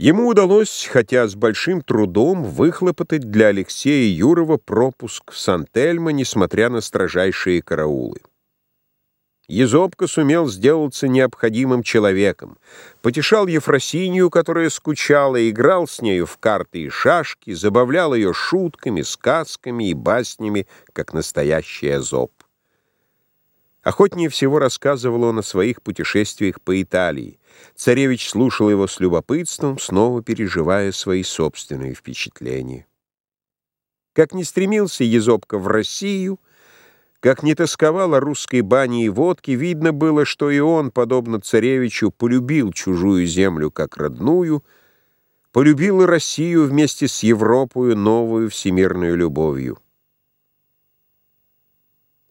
Ему удалось, хотя с большим трудом, выхлопотать для Алексея Юрова пропуск в Сан-Тельмо, несмотря на строжайшие караулы. Езопка сумел сделаться необходимым человеком, потешал Ефросинью, которая скучала, играл с нею в карты и шашки, забавлял ее шутками, сказками и баснями, как настоящий Езоп. Охотнее всего рассказывал он о своих путешествиях по Италии. Царевич слушал его с любопытством, снова переживая свои собственные впечатления. Как не стремился Езопка в Россию, как не тосковал о русской бане и водке, видно было, что и он, подобно царевичу, полюбил чужую землю как родную, полюбил и Россию вместе с Европою новую всемирную любовью.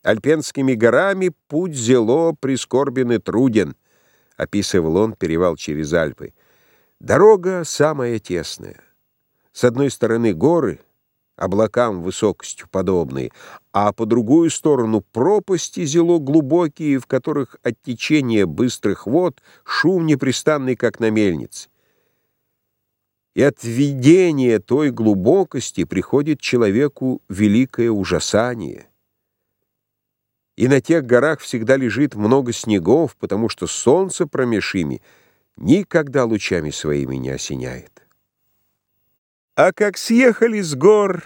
Альпенскими горами путь зело прискорбен и труден, описывал он перевал через Альпы. Дорога самая тесная. С одной стороны горы, облакам высокостью подобные, а по другую сторону пропасти зело глубокие, в которых от течения быстрых вод шум непрестанный, как на мельнице. И от видения той глубокости приходит человеку великое ужасание. И на тех горах всегда лежит много снегов, потому что солнце промеж ими никогда лучами своими не осеняет. А как съехали с гор,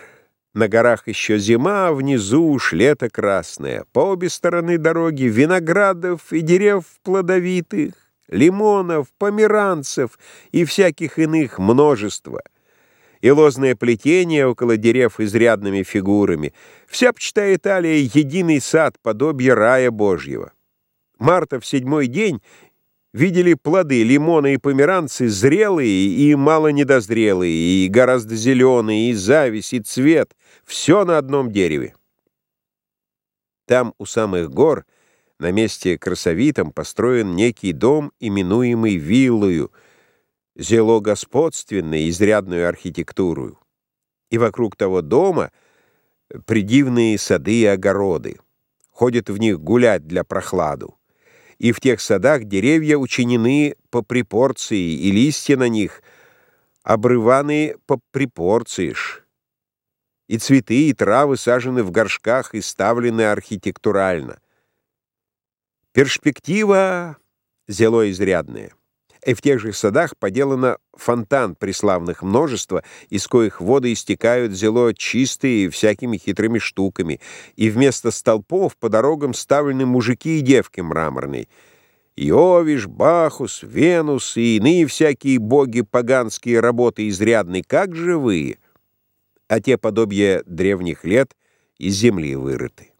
на горах еще зима, а внизу уж лето красное. По обе стороны дороги виноградов и дерев плодовитых, лимонов, померанцев и всяких иных множество — и лозное плетение около дерев изрядными фигурами. Вся почта Италия — единый сад, подобие рая Божьего. Марта в седьмой день видели плоды, лимоны и померанцы, зрелые и мало недозрелые, и гораздо зеленые, и зависть, и цвет, все на одном дереве. Там, у самых гор, на месте красовитом, построен некий дом, именуемый виллою — зело господственной, изрядную архитектуру, и вокруг того дома придивные сады и огороды. Ходят в них гулять для прохладу. И в тех садах деревья учинены по припорции, и листья на них обрываны по припорцииш. И цветы, и травы сажены в горшках и ставлены архитектурально. Перспектива зело изрядная и в тех же садах поделано фонтан преславных множества, из коих воды истекают зело чистые всякими хитрыми штуками, и вместо столпов по дорогам ставлены мужики и девки мраморные. Иовиш, Бахус, Венус и иные всякие боги поганские работы изрядны, как живые, а те подобия древних лет из земли вырыты.